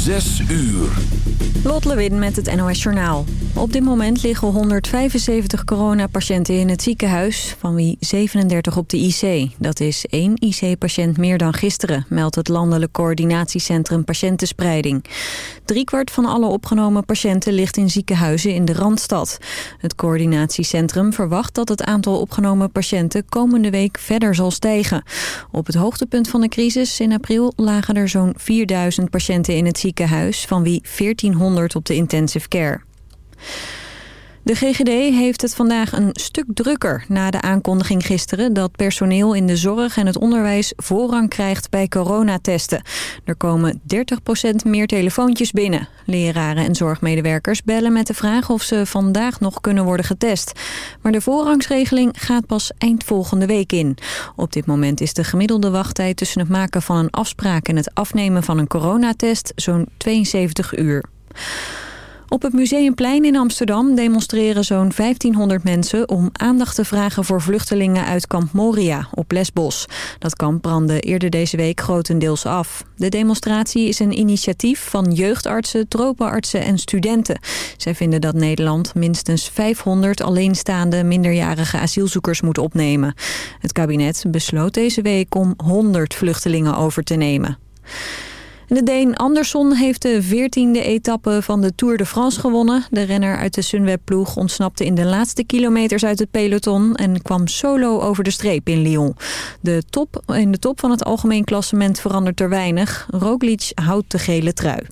Zes uur. Lot Lewin met het NOS Journaal. Op dit moment liggen 175 coronapatiënten in het ziekenhuis, van wie 37 op de IC. Dat is één IC-patiënt meer dan gisteren, meldt het Landelijk Coördinatiecentrum Patiëntenspreiding. Driekwart van alle opgenomen patiënten ligt in ziekenhuizen in de Randstad. Het coördinatiecentrum verwacht dat het aantal opgenomen patiënten komende week verder zal stijgen. Op het hoogtepunt van de crisis in april lagen er zo'n 4000 patiënten in het ziekenhuis, van wie 1400 op de intensive care. De GGD heeft het vandaag een stuk drukker na de aankondiging gisteren... dat personeel in de zorg en het onderwijs voorrang krijgt bij coronatesten. Er komen 30% meer telefoontjes binnen. Leraren en zorgmedewerkers bellen met de vraag of ze vandaag nog kunnen worden getest. Maar de voorrangsregeling gaat pas eind volgende week in. Op dit moment is de gemiddelde wachttijd tussen het maken van een afspraak... en het afnemen van een coronatest zo'n 72 uur. Op het Museumplein in Amsterdam demonstreren zo'n 1500 mensen... om aandacht te vragen voor vluchtelingen uit kamp Moria op Lesbos. Dat kamp brandde eerder deze week grotendeels af. De demonstratie is een initiatief van jeugdartsen, tropenartsen en studenten. Zij vinden dat Nederland minstens 500 alleenstaande minderjarige asielzoekers moet opnemen. Het kabinet besloot deze week om 100 vluchtelingen over te nemen. De Deen Andersson heeft de 14e etappe van de Tour de France gewonnen. De renner uit de Sunweb-ploeg ontsnapte in de laatste kilometers uit het peloton... en kwam solo over de streep in Lyon. De top, in de top van het algemeen klassement verandert er weinig. Roglic houdt de gele trui.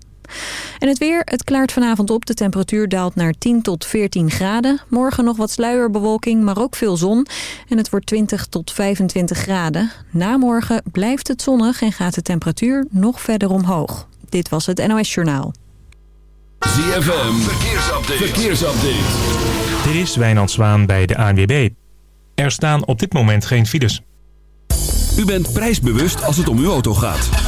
En het weer, het klaart vanavond op. De temperatuur daalt naar 10 tot 14 graden. Morgen nog wat sluierbewolking, maar ook veel zon. En het wordt 20 tot 25 graden. Na morgen blijft het zonnig en gaat de temperatuur nog verder omhoog. Dit was het NOS Journaal. ZFM, verkeersupdate. verkeersupdate. Dit is Wijnand Zwaan bij de ANWB. Er staan op dit moment geen files. U bent prijsbewust als het om uw auto gaat.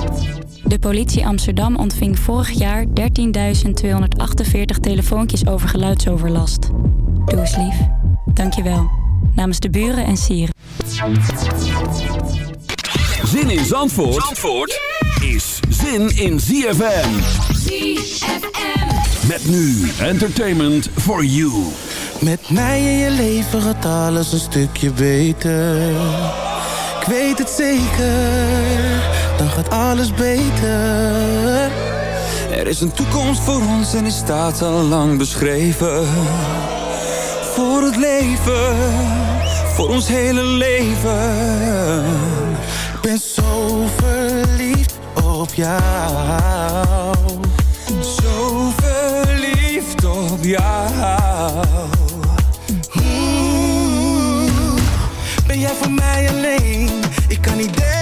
De politie Amsterdam ontving vorig jaar 13.248 telefoontjes over geluidsoverlast. Doe eens lief. Dankjewel. Namens de buren en sieren. Zin in Zandvoort, Zandvoort is zin in ZFM. ZFM. Met nu entertainment for you. Met mij in je leven gaat alles een stukje beter. Ik weet het zeker, dan gaat alles beter. Er is een toekomst voor ons en die staat al lang beschreven. Voor het leven, voor ons hele leven. Ik ben zo verliefd op jou. Zo verliefd op jou. Mm. Ben jij voor mij alleen? Ik kan niet delen.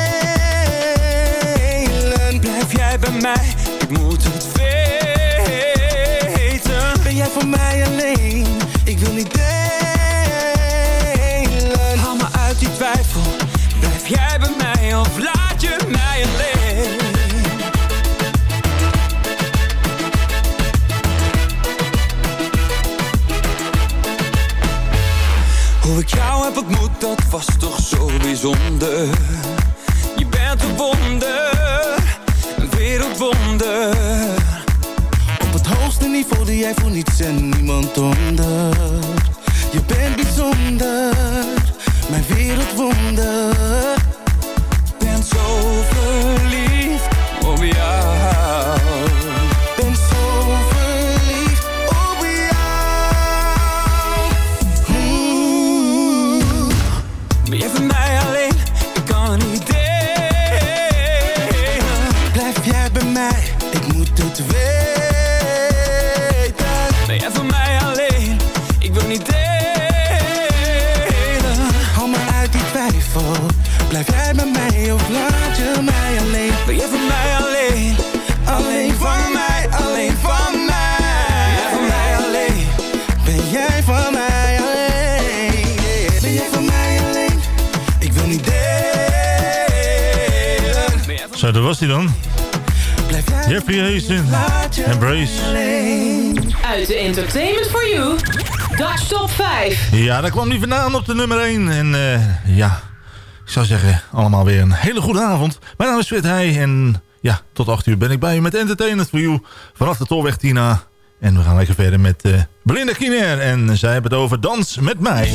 Blijf jij bij mij? Ik moet het weten. Ben jij voor mij alleen? Ik wil niet delen. Haal me uit die twijfel. Blijf jij bij mij of laat je mij alleen? Hoe ik jou heb ontmoet, dat was toch zo bijzonder. Je bent een wonder, wereldwonder. Op het hoogste niveau die jij voor niets en niemand onder. Je bent bijzonder, mijn wereldwonder. Ben zo was die dan. Jeffrey Hazen en Uit de Entertainment for You, Dutch Top 5. Ja, daar kwam die vandaan op de nummer 1. En eh, ja, ik zou zeggen, allemaal weer een hele goede avond. Mijn naam is Fred Heij en ja, tot 8 uur ben ik bij u met Entertainment for You. Vanaf de Tolweg Tina. En we gaan lekker verder met Blinde Belinda Kiner. En zij hebben het over Dans met mij.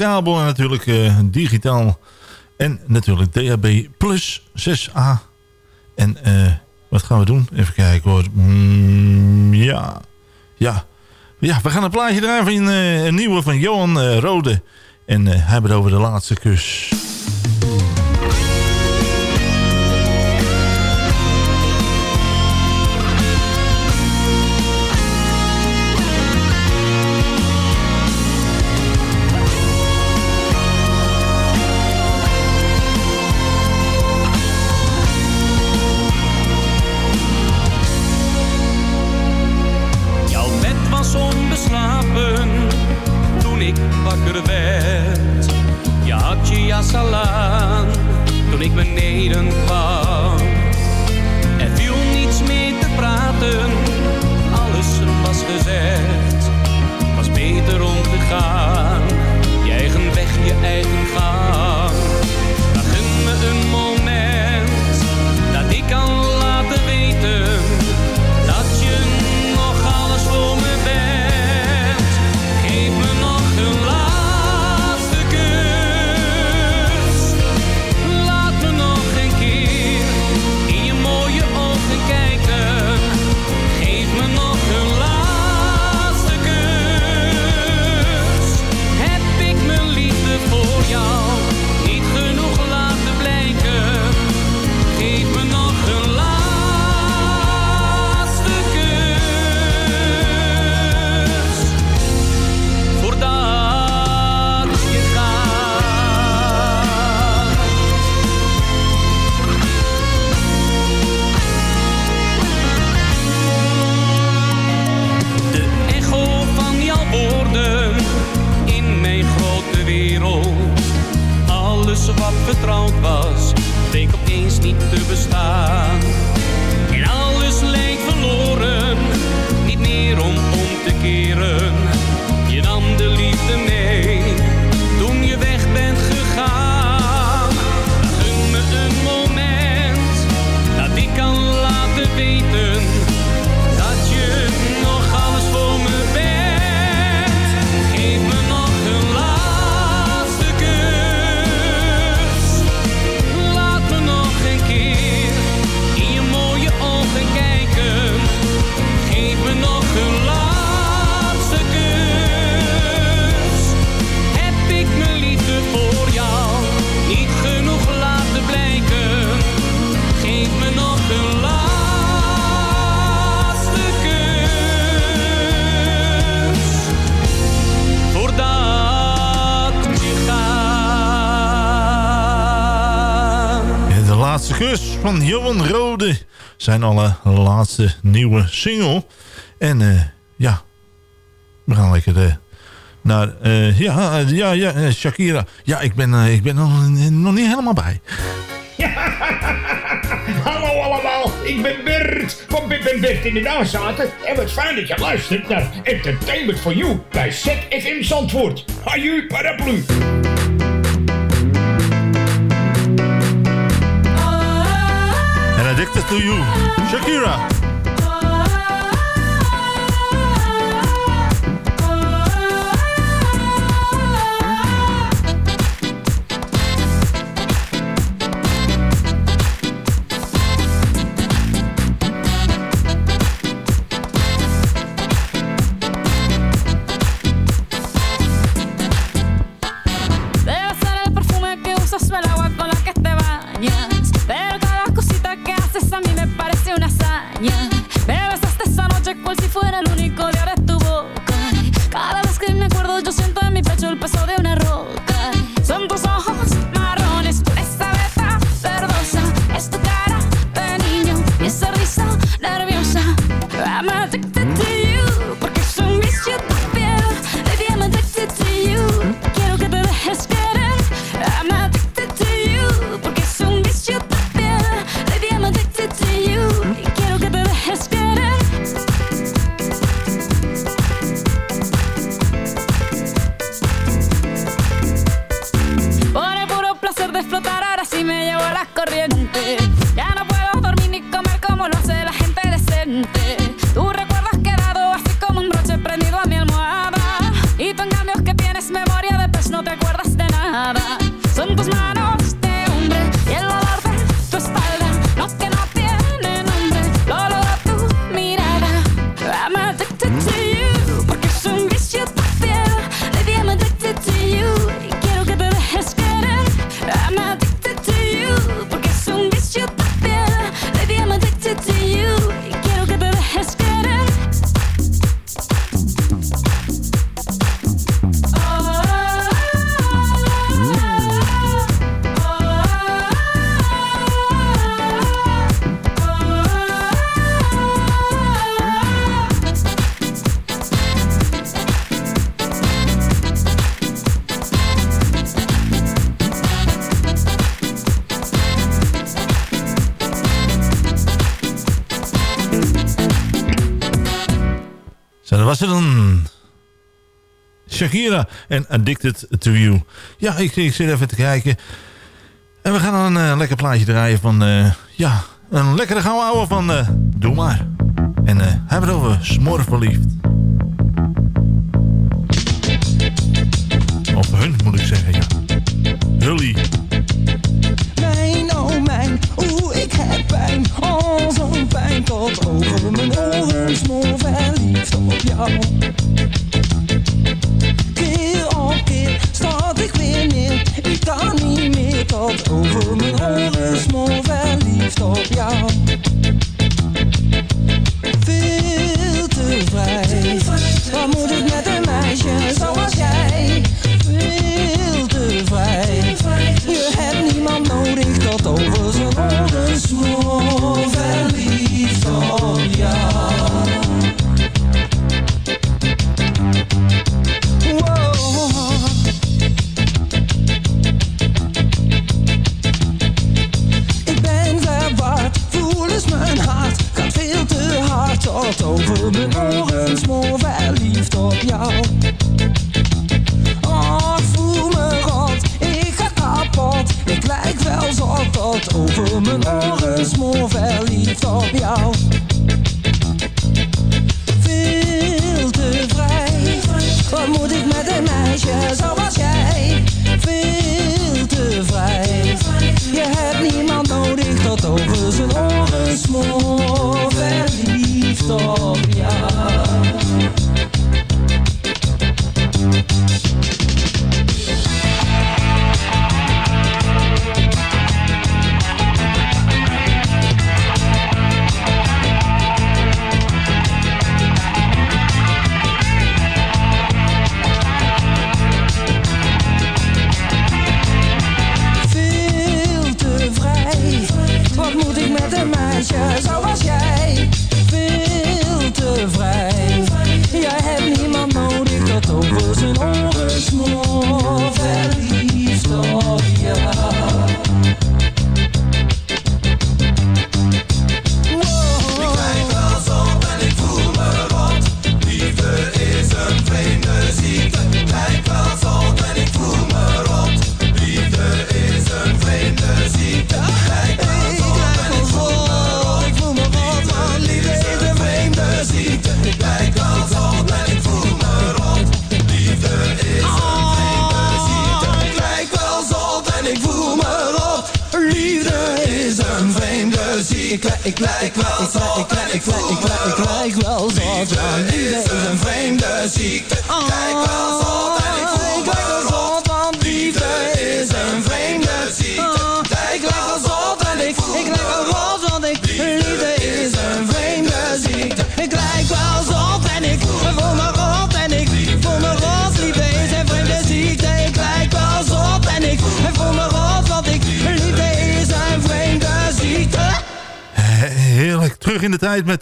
kabel en natuurlijk eh, digitaal. En natuurlijk DHB plus 6A. En uh, wat gaan we doen? Even kijken hoor. Mm, ja. Ja. Ja, we gaan een plaatje draaien van eh, een nieuwe van Johan Rode. En hebben het over de laatste kus. Johan Rode. Zijn allerlaatste nieuwe single. En eh, ja, we gaan lekker eh, naar... Eh, ja, ja, Shakira. Ja, ik ben, ik ben nog, nog niet helemaal bij. Hallo allemaal, ik ben Bert van Bip en Bert in de Nazaten. En wat fijn dat je luistert naar Entertainment for You bij ZFM Zandvoort. Haju paraplu. Addicted to You. Shakira. Shakira en Addicted to You. Ja, ik, ik zit even te kijken. En we gaan dan een eh, lekker plaatje draaien van... Eh, ja, een lekkere gouden ouwe van... Eh, Doe maar. En hebben we het over smorverliefd.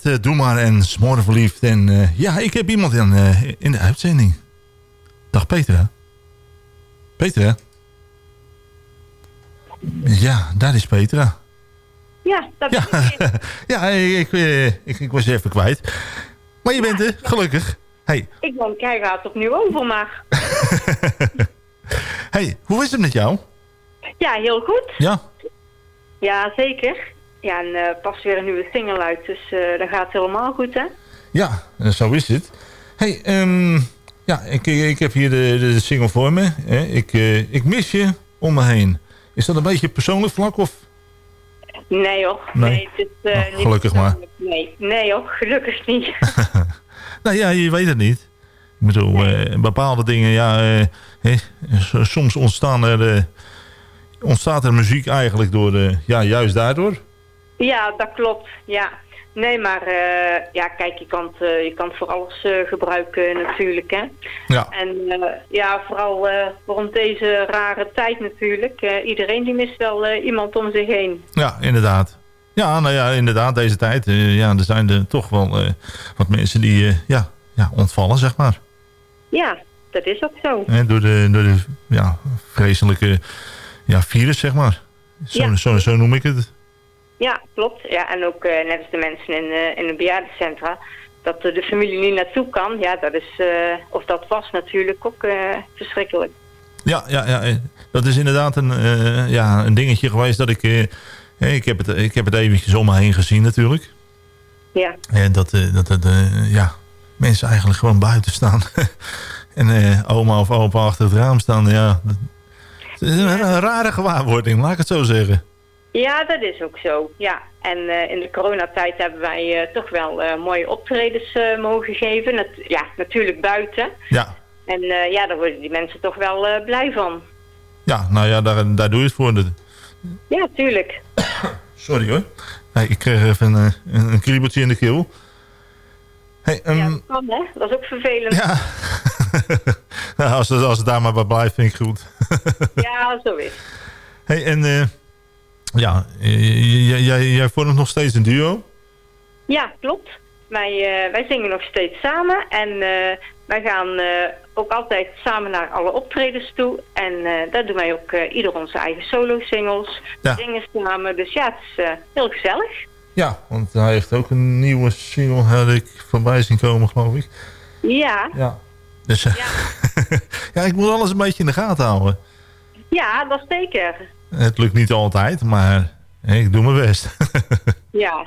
Met eh, Doe maar en Smoren verliefd. En eh, ja, ik heb iemand in, eh, in de uitzending. Dag? Peter, hè? Ja, daar is Petra. Ja, dat Ja, ja ik, ik, ik, was je even kwijt. Maar je bent er, gelukkig. Hey, Ik hij gaat opnieuw over, maar... hey, hoe is het met jou? Ja, heel goed. Ja, Ja, zeker. Ja, en eh, pas weer een nieuwe single uit, dus eh dat gaat helemaal goed, hè? ja, eh, zo is het. Hey, ehm, ja, ik, ik heb hier de, de single voor me. Hè. Ik, ik mis je om me heen. Is dat een beetje persoonlijk vlak of... Nee hoor. Nee? het is Oh, niet gelukkig maar. Nee, nee hoor, gelukkig niet. Nou ja, je weet het niet. Ik bedoel, bepaalde dingen, ja, soms ontstaan er, ontstaat er muziek eigenlijk door, ja, juist daardoor. Ja, dat klopt, ja. Nee, maar eh, ja, kijk, je kan het, eh, je kan het voor alles eh, gebruiken natuurlijk, hè. Ja. En ja, vooral rond deze rare tijd natuurlijk. Iedereen die mist wel iemand om zich heen. Ja, inderdaad. Ja, nou ja, inderdaad, deze tijd, ja, er zijn er toch wel wat mensen die, ja, ja, ontvallen, zeg maar. Ja, dat is ook zo. Door de, door de ja, vreselijke ja, virus, zeg maar. Zo, Ja. zo, zo noem ik het. Ja, klopt. Ja, en ook eh, net als de mensen in, eh, in de bejaardencentra, dat de familie niet naartoe kan. Ja, dat is, eh, of dat was natuurlijk ook verschrikkelijk. Ja, ja, ja, dat is inderdaad een, ja, een dingetje geweest dat ik... ik, heb het, ik heb het eventjes om me heen gezien natuurlijk. Ja, En dat, dat, dat ja, mensen eigenlijk gewoon buiten staan. en oma of opa achter het raam staan. Ja, dat- het is een, een rare gewaarwording, laat ik het zo zeggen. Ja dat is ook zo. Ja, en eh, in de coronatijd hebben wij eh, toch wel eh, mooie optredens mogen geven. Nat ja, natuurlijk buiten. Ja, En ja, daar worden die mensen toch wel blij van. ja nou ja, daar, daar doe je het voor. Ja, tuurlijk. Sorry hoor. Ik kreeg even een, een, kriebeltje in de keel. Hey, ehm, Ja, dat kan hè. Dat is ook vervelend. Ja. nou, als, het, als het daar maar bij blijft, vind ik goed. Ja, zo is. hey, en ja, eh, jij, jij, jij vormt nog steeds een duo? Ja, klopt. Wij, eh, wij zingen nog steeds samen en eh, wij gaan ook altijd samen naar alle optredens toe. En daar doen wij ook ieder onze eigen solo-singles. Ja. We zingen samen, dus ja, het is heel gezellig. Ja, want hij heeft ook een nieuwe single, had ik voorbij zien komen, geloof ik. Ja, Ja. Dus eh, ja. ik moet alles een beetje in de gaten houden. ja, dat zeker. Het lukt niet altijd, maar ik doe mijn best. ja.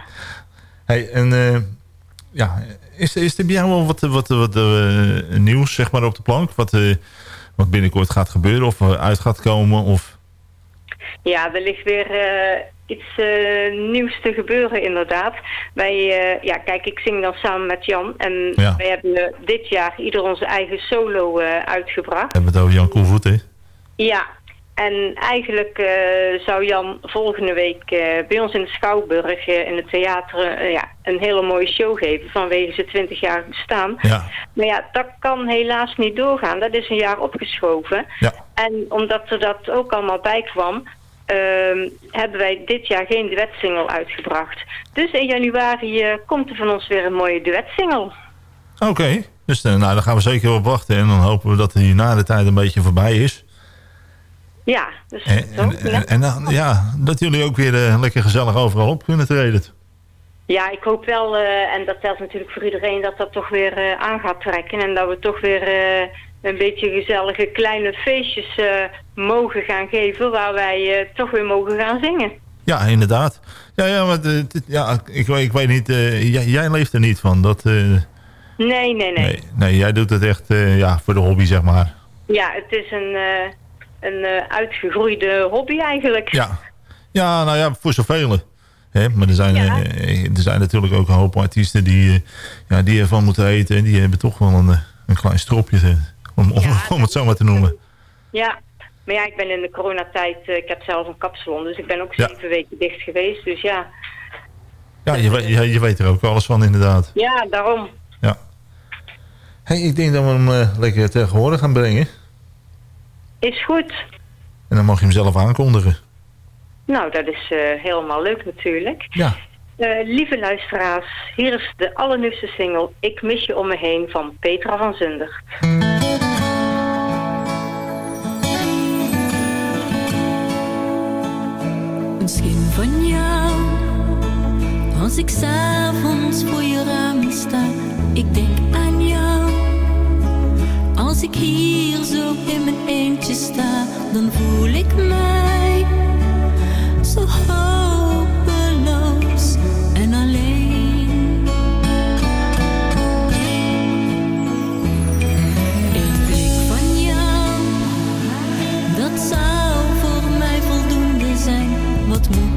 Hey, en uh, ja, is, is er bij jou wel wat, wat, wat uh, nieuws zeg maar, op de plank? Wat, uh, wat binnenkort gaat gebeuren of uit gaat komen? Of... Ja, er ligt weer iets nieuws te gebeuren inderdaad. Wij, ja, kijk, ik zing dan samen met Jan. En ja. wij hebben dit jaar ieder onze eigen solo uitgebracht. Hebben we het over Jan Koelvoet, hè? Ja, en eigenlijk uh, zou Jan volgende week uh, bij ons in de Schouwburg uh, in het theater ja, een hele mooie show geven vanwege zijn 20 jaar bestaan. Ja. Maar ja, dat kan helaas niet doorgaan. Dat is een jaar opgeschoven. Ja. En omdat er dat ook allemaal bij kwam, ehm, hebben wij dit jaar geen duetsingle uitgebracht. Dus in januari komt er van ons weer een mooie duetsingle. Oké, dus nou, daar gaan we zeker op wachten. En dan hopen we dat die na de tijd een beetje voorbij is. Ja, dus en, en, en, dan, ja, dat jullie ook weer uh, lekker gezellig overal op kunnen treden. Ja, ik hoop wel, uh, en dat telt natuurlijk voor iedereen, dat dat toch weer uh, aan gaat trekken. En dat we toch weer een beetje gezellige kleine feestjes mogen gaan geven, waar wij toch weer mogen gaan zingen. Ja, inderdaad. Ja, ja, maar ja, ik, ik weet niet, jij, jij, leeft er niet van. Dat, nee, nee, nee, nee. Nee, jij doet het echt ja, voor de hobby, zeg maar. Ja, het is een een uh, uitgegroeide hobby eigenlijk. Ja. ja, nou ja, voor zoveel. Hè? Maar er zijn, ja. uh, er zijn natuurlijk ook een hoop artiesten die, ja, die ervan moeten eten. En die hebben toch wel een, een klein stropje, om, om, ja, om het zo maar te noemen. Ja, maar ja, ik ben in de coronatijd, ik heb zelf een kapsalon, dus ik ben ook zeven weken dicht geweest. Dus ja. Ja, je, je, je weet er ook alles van inderdaad. Ja, daarom. Ja. Hey, ik denk dat we hem lekker tegenwoordig gaan brengen. Is goed. En dan mag je hem zelf aankondigen. Nou, dat is uh, helemaal leuk natuurlijk. Ja. Uh, lieve luisteraars, hier is de allernieuwste single Ik mis je om me heen van Petra van Zundert. Een schim van jou, als ik s'avonds voor je raam sta, ik denk. Als ik hier zo in mijn eentje sta, dan voel ik mij zo hopeloos en alleen. Een blik van jou, dat zou voor mij voldoende zijn. Wat moet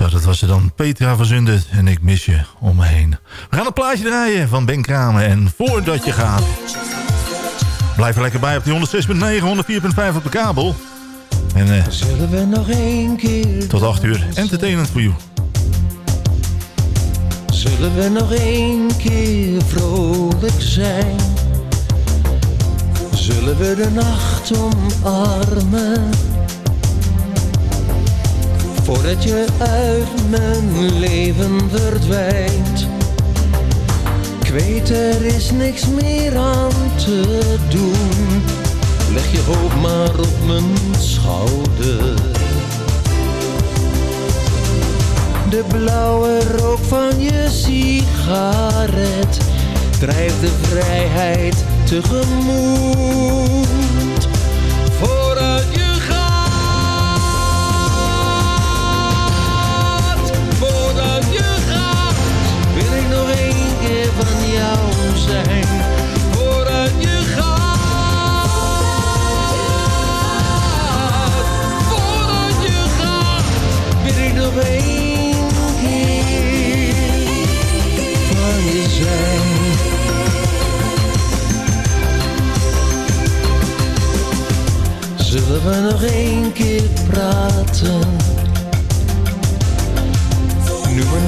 Zo, dat was er dan Petra van Zundert en ik mis je om me heen. We gaan een plaatje draaien van Ben Kramer en voordat je gaat... Blijf er lekker bij op die 106.9, 104.5 op de kabel. En uh, Zullen we nog één keer... Tot 8 uur, entertainment voor you. Zullen we nog één keer vrolijk zijn? Zullen we de nacht omarmen? Voordat je uit mijn leven verdwijnt. Ik weet er is niks meer aan te doen. Leg je hoofd maar op mijn schouder. De blauwe rook van je sigaret drijft de vrijheid tegemoet. Vooruit je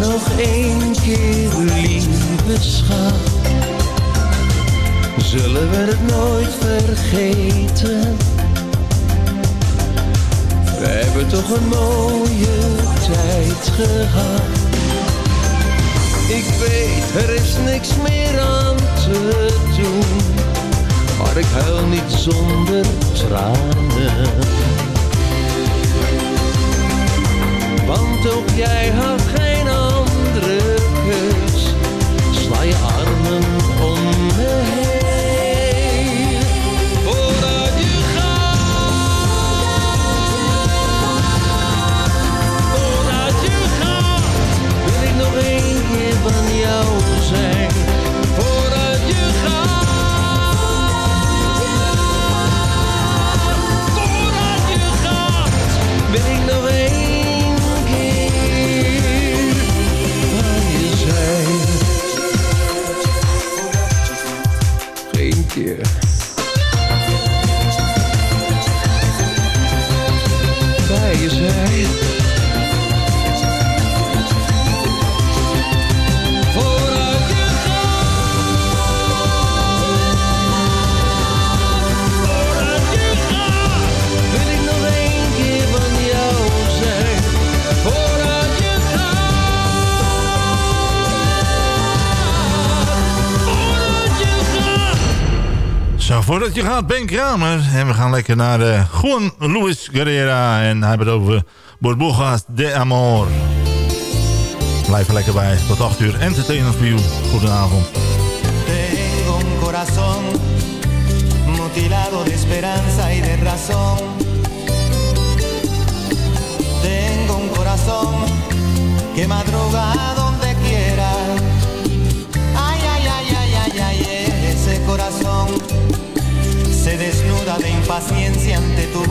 nog één keer, lieve schat. Zullen we het nooit vergeten? We hebben toch een mooie tijd gehad. Ik weet, er is niks meer aan te doen. Maar ik huil niet zonder tranen. Want ook jij had geen andere keus. Sla je armen om me heen. Van jou zijn. Vooruit je gaat. Vooruit je gaat. Wil ik nog één Zo, voordat je gaat, Ben Kramer. En we gaan lekker naar uh, Juan Luis Guerrera. En hij heeft het over Burbujas de Amor. Blijf er lekker bij. Tot 8 uur. Entertainment you. Goedenavond. Tengo un corazón mutilado de esperanza y de razón. Tengo un corazón que madruga donde quiera. Ay, ay, ay, ay, ay, ay, ese corazón de impaciencia ante tu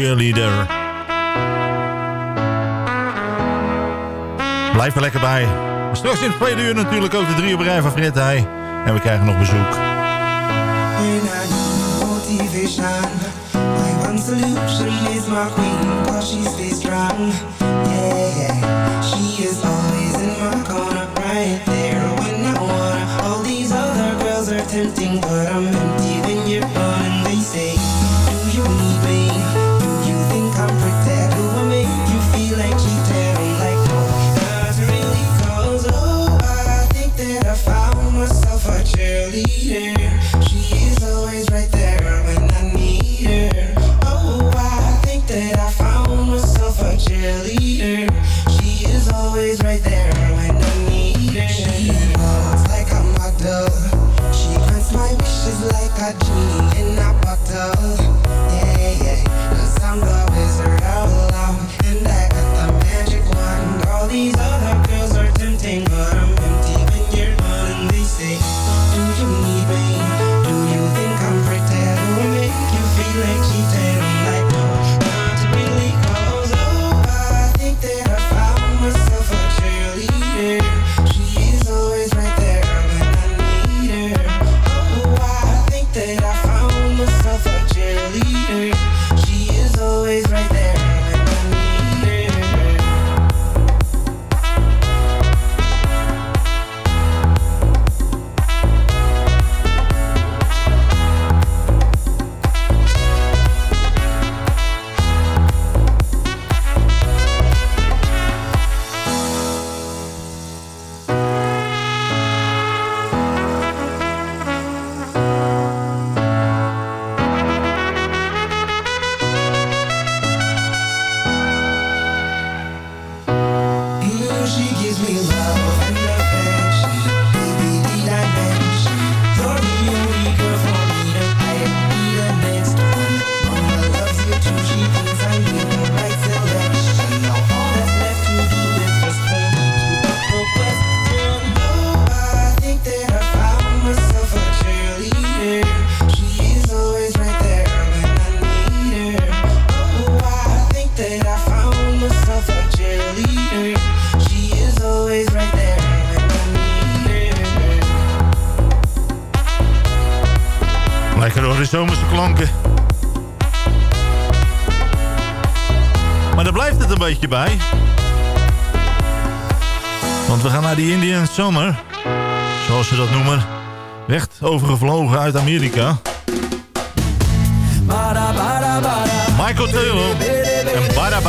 cheerleader. Blijf er lekker bij. Straks in het tweede uur natuurlijk ook de drie op rij van Fred En we krijgen nog bezoek. but I'm. Indian Summer. Zoals ze dat noemen. Recht overgevlogen uit Amerika. Michael Taylor en Bara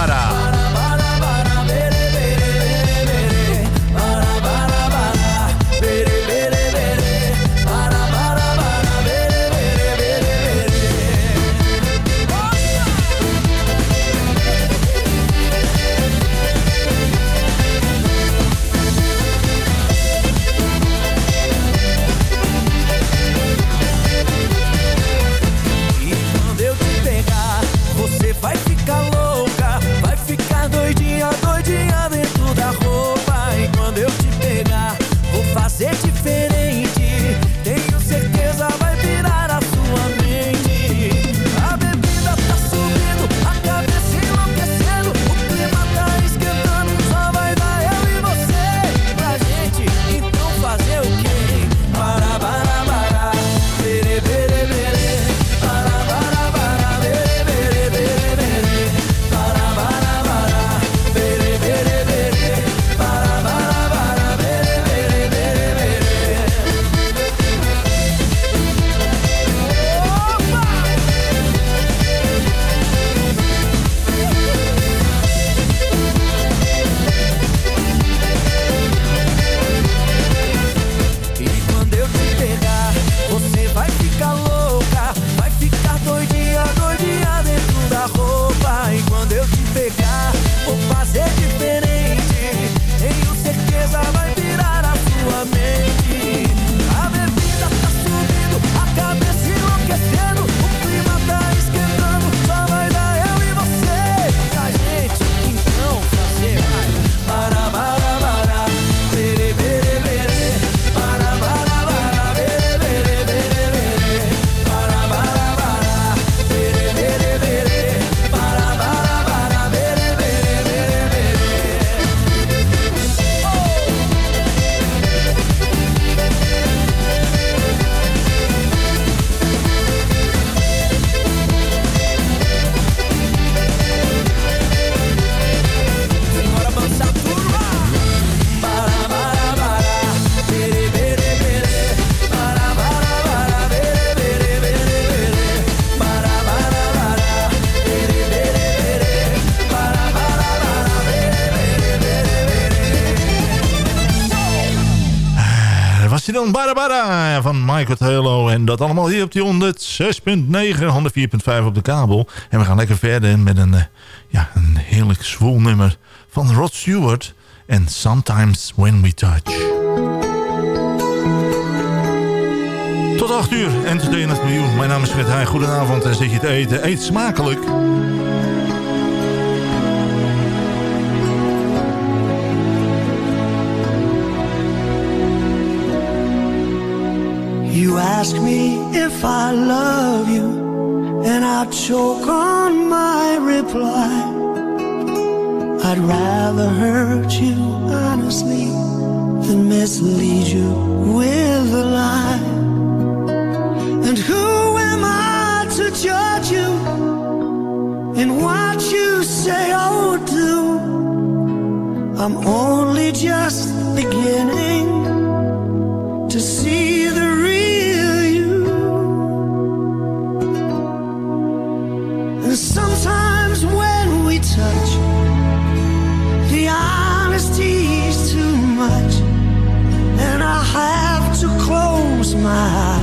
was hij dan, Bara Bara van Michael Taylor. En dat allemaal hier op die 106.9, 104.5 op de kabel. En we gaan lekker verder met een, eh, ja, een heerlijk zwoel nummer van Rod Stewart. En Sometimes When We Touch. Tot 8 uur, entertainment you. Mijn naam is Fred Heij. Goedenavond en zit je te eten. Eet smakelijk. You ask me if I love you, and I choke on my reply. I'd rather hurt you honestly than mislead you with a lie. And who am I to judge you in what you say or do? I'm only just beginning to see have to close my eyes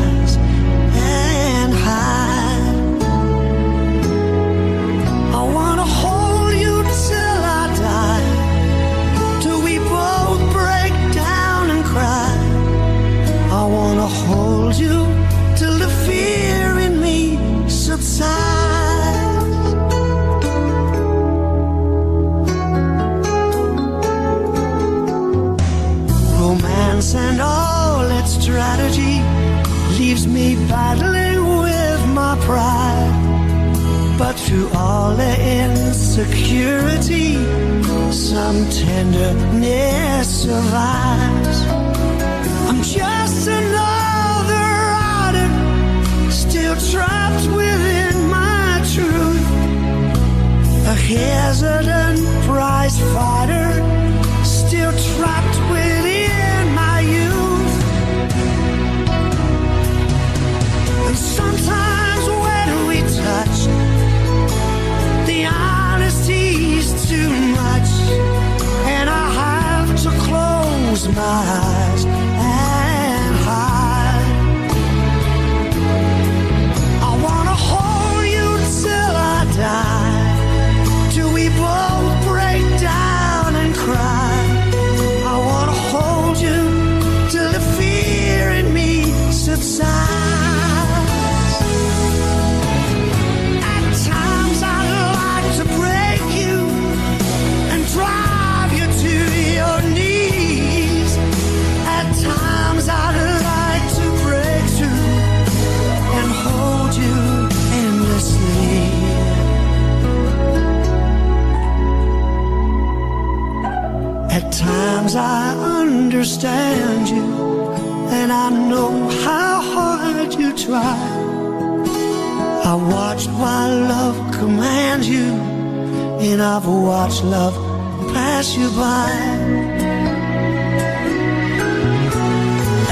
battling with my pride. But through all the insecurity, some tenderness survives. I'm just another rider, still trapped within my truth. A hesitant prize fighter Sometimes I understand you, and I know how hard you try. I watched while love command you, and I've watched love pass you by.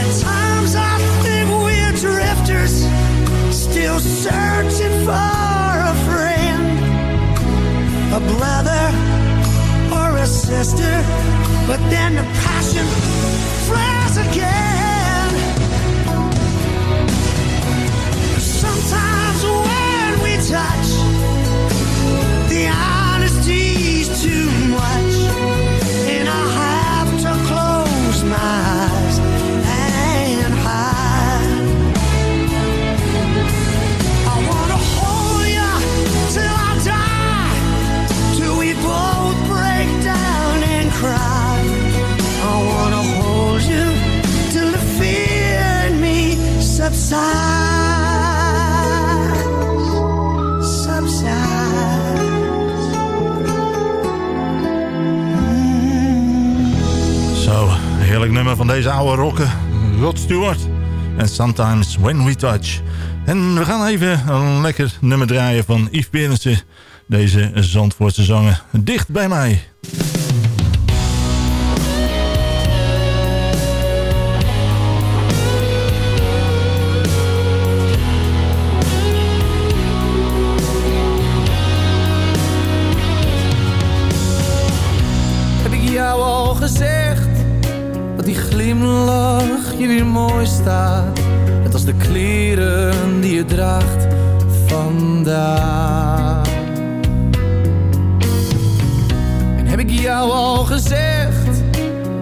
At times I think we're drifters, still searching for a friend, a brother, or a sister but then the Rod Stewart. En Sometimes When We Touch. En we gaan even een lekker nummer draaien van Yves Berensen. Deze Zandvoortse zanger. Dicht bij mij. mooi staat. Net als de kleren die je draagt vandaag. En heb ik jou al gezegd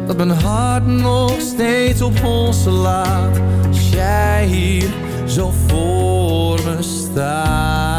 dat mijn hart nog steeds op ons laat? Als jij hier zo voor me staat.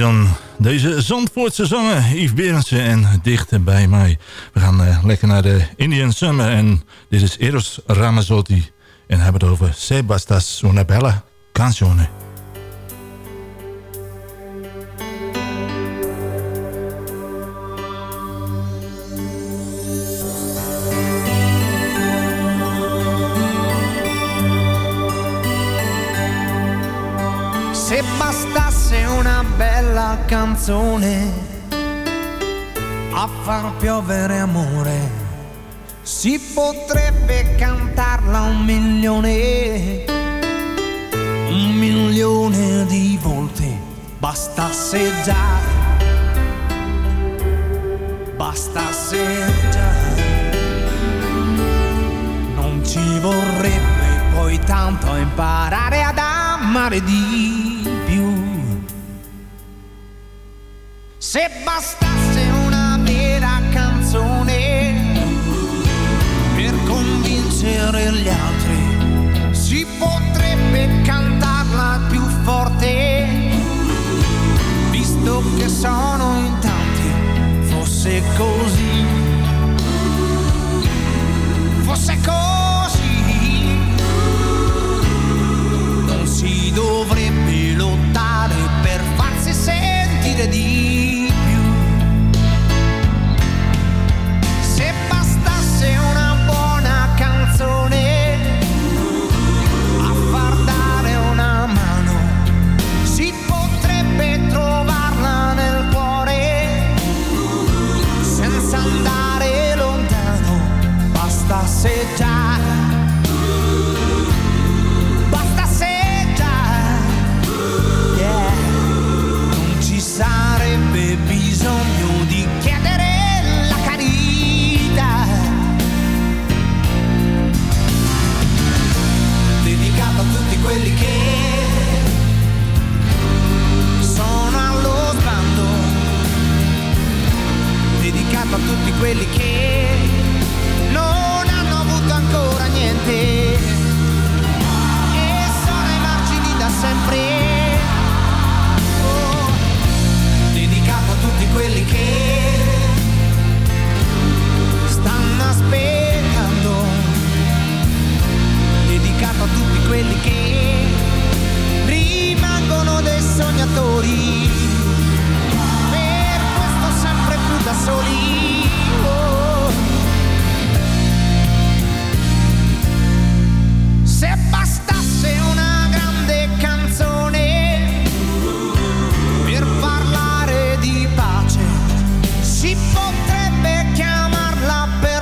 Dan. Deze Zandvoortse zanger, Yves Berendsen en Dicht bij mij. We gaan uh, lekker naar de Indian Summer en dit is Eros Ramazzotti. En hebben het over Sebastas una bella canzone. Canzone a far piovere amore, si potrebbe cantarla un milione, un milione di volte. Bastasse già, bastasse già, non ci vorrebbe poi tanto imparare ad amare di Se bastasse una vera canzone per convincere gli altri, si potrebbe cantarla più forte, visto che sono in tanti, fosse così, si potrebbe chiamarla per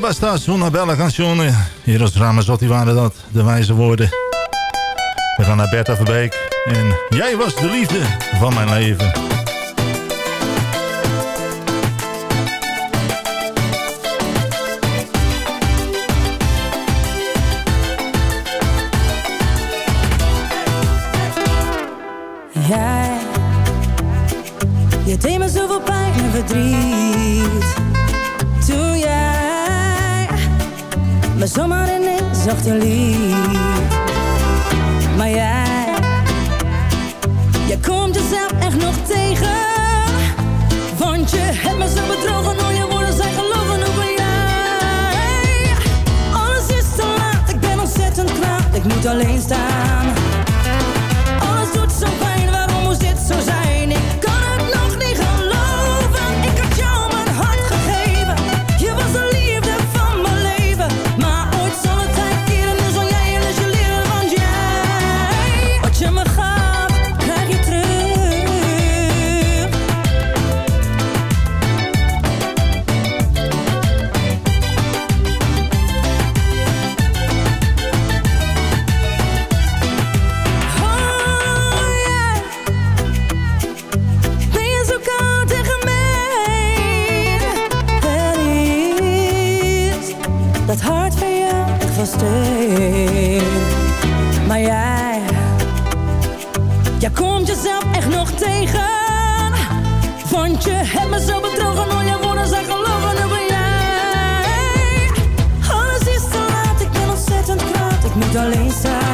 basta una bella canzone. als Ramazotti waren dat, de wijze woorden. We gaan naar Bertha Verbeek. En jij was de liefde van mijn leven. Jij, je deed me zoveel pijn en verdriet zacht en lief. Maar jij, jij komt jezelf echt nog tegen. Want je hebt me zo bedrogen, al je woorden zijn gelogen over jij. Alles is te laat, ik ben ontzettend kwaad, ik moet alleen staan. Jij komt jezelf echt nog tegen. Want je hebt me zo betrogen, al je woorden zijn gelogen. Nu ben jij. Alles is te laat, ik ben ontzettend kwaad. Ik moet alleen zijn.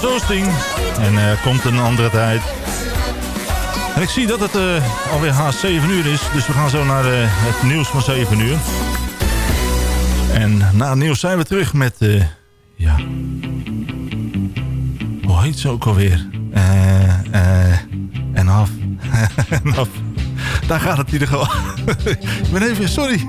Doosting. En er komt een andere tijd. En ik zie dat het eh, alweer haast 7 uur is. Dus we gaan zo naar eh, het nieuws van 7 uur. En na het nieuws zijn we terug met... ja... Hoe heet ze ook alweer? En af. en af. Daar gaat het in ieder geval. ik ben even... Sorry.